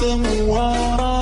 semua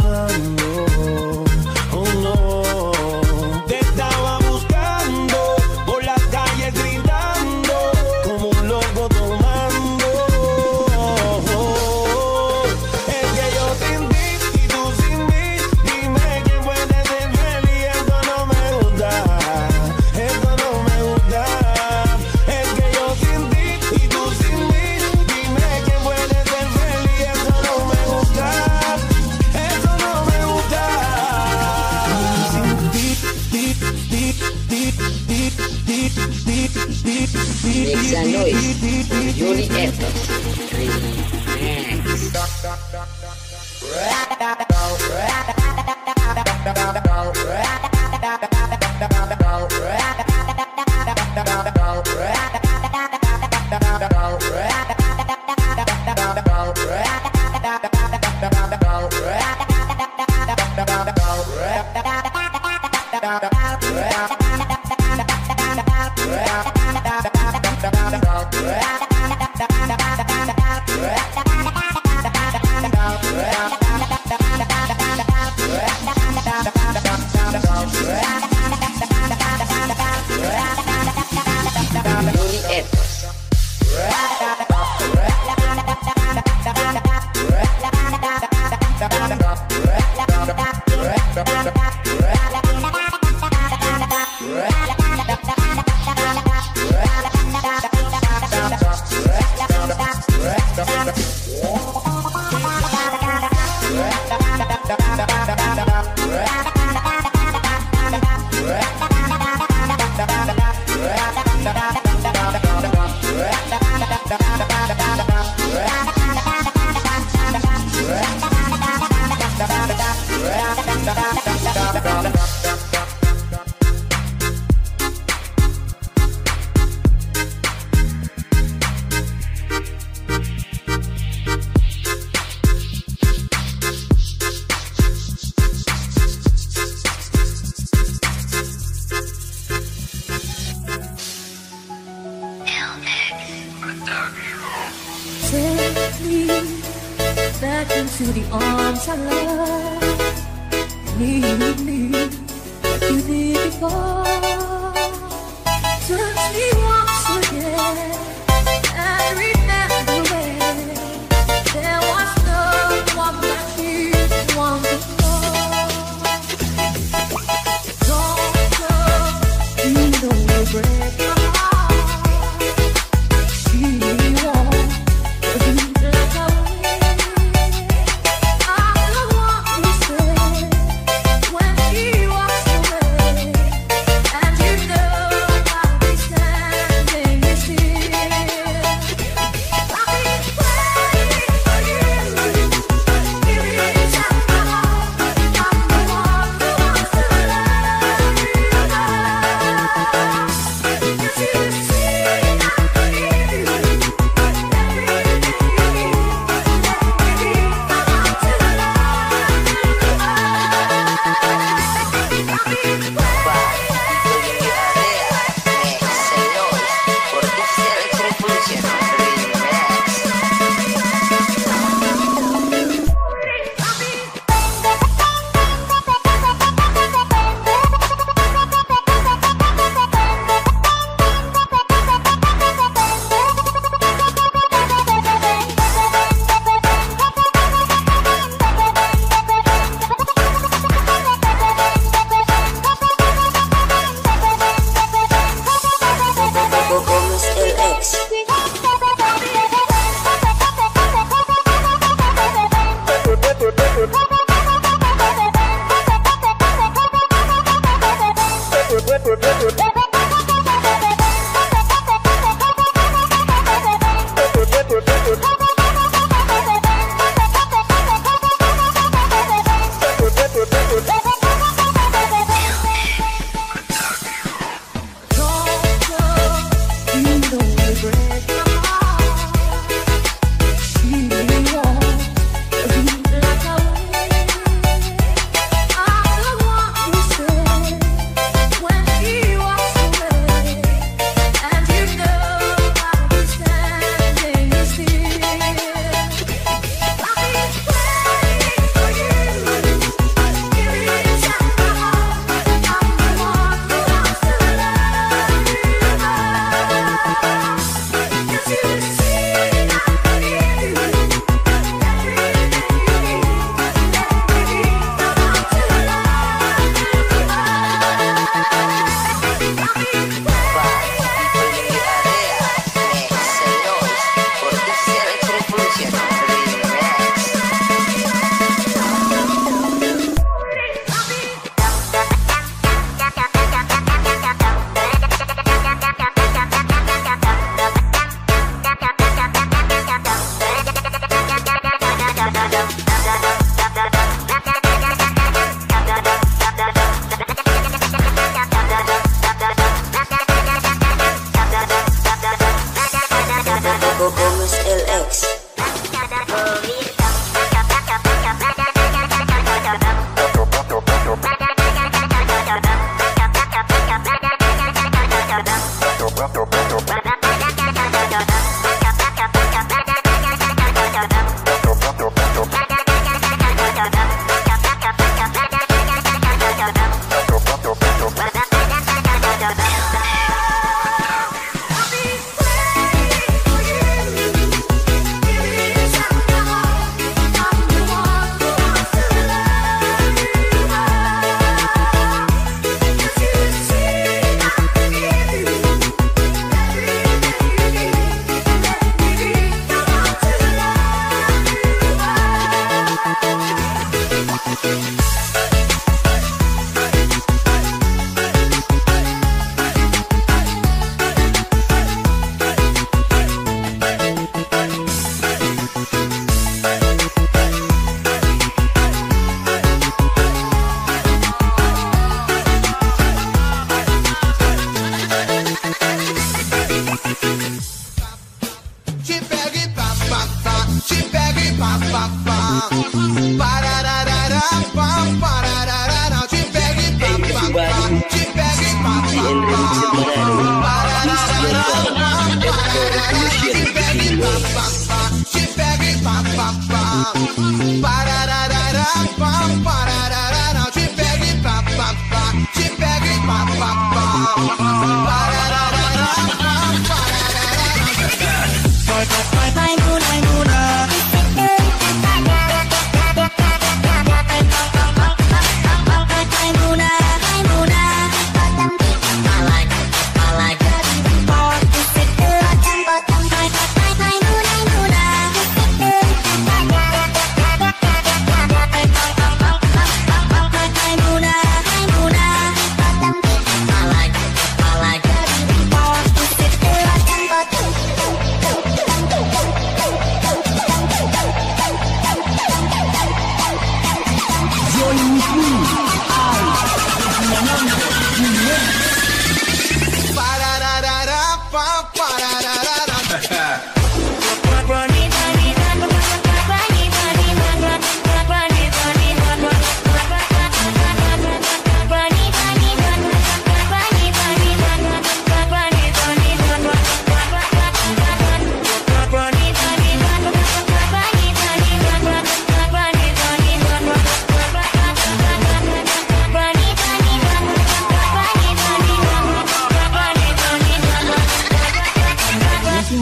oh know. esa noche, Johnny Evans. Woo!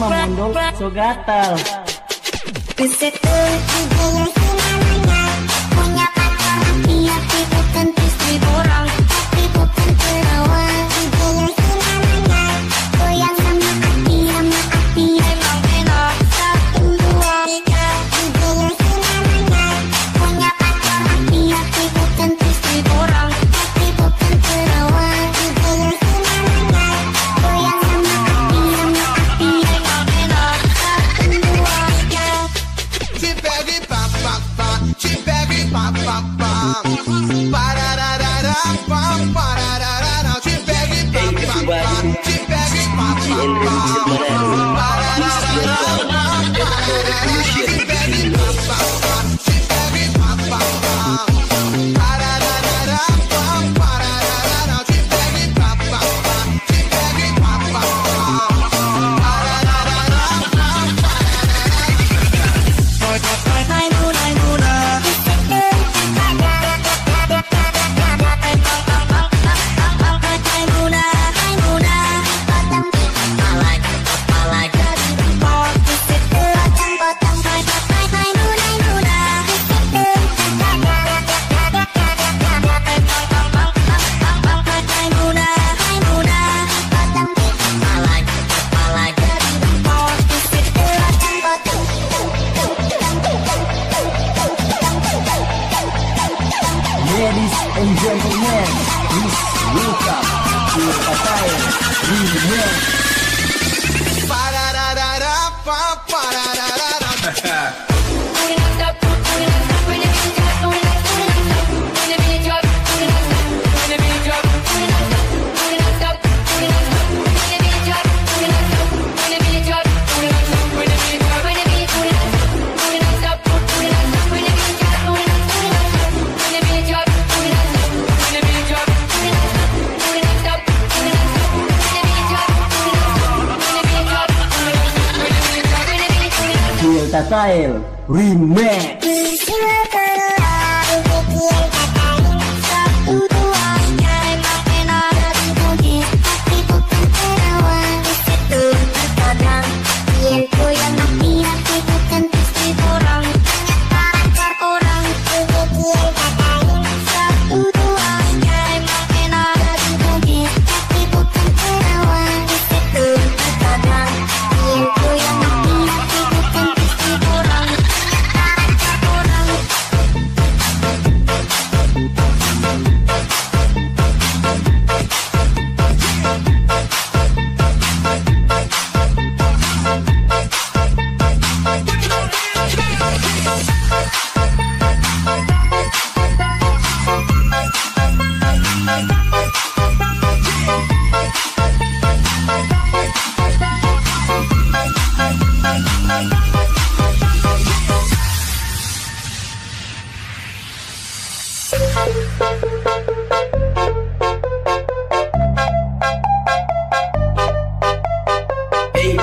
mah so gatal. parararararam. Sasail Remake.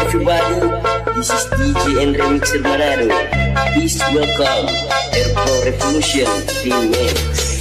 everybody. This is DJ and Remixer Manado. Please welcome Airport Revolution Remix.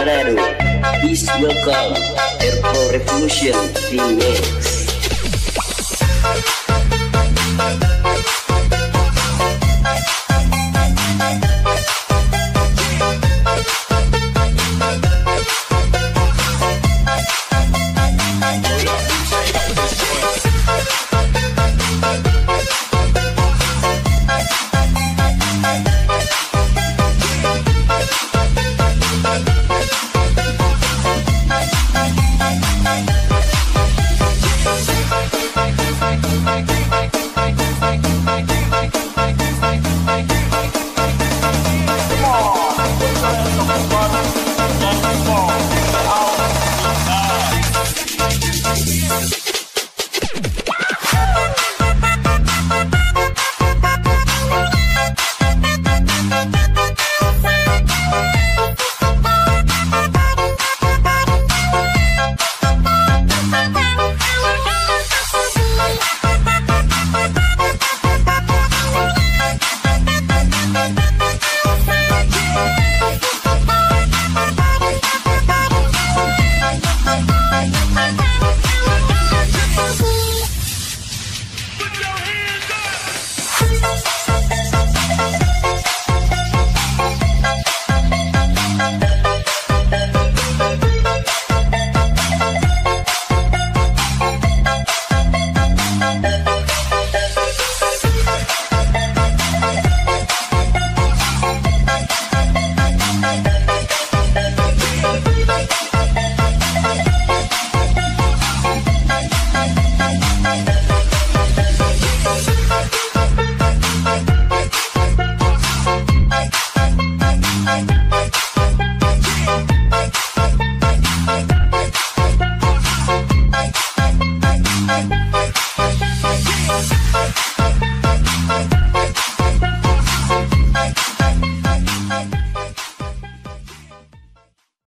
Manado. Please welcome Air Pro Revolution Remix.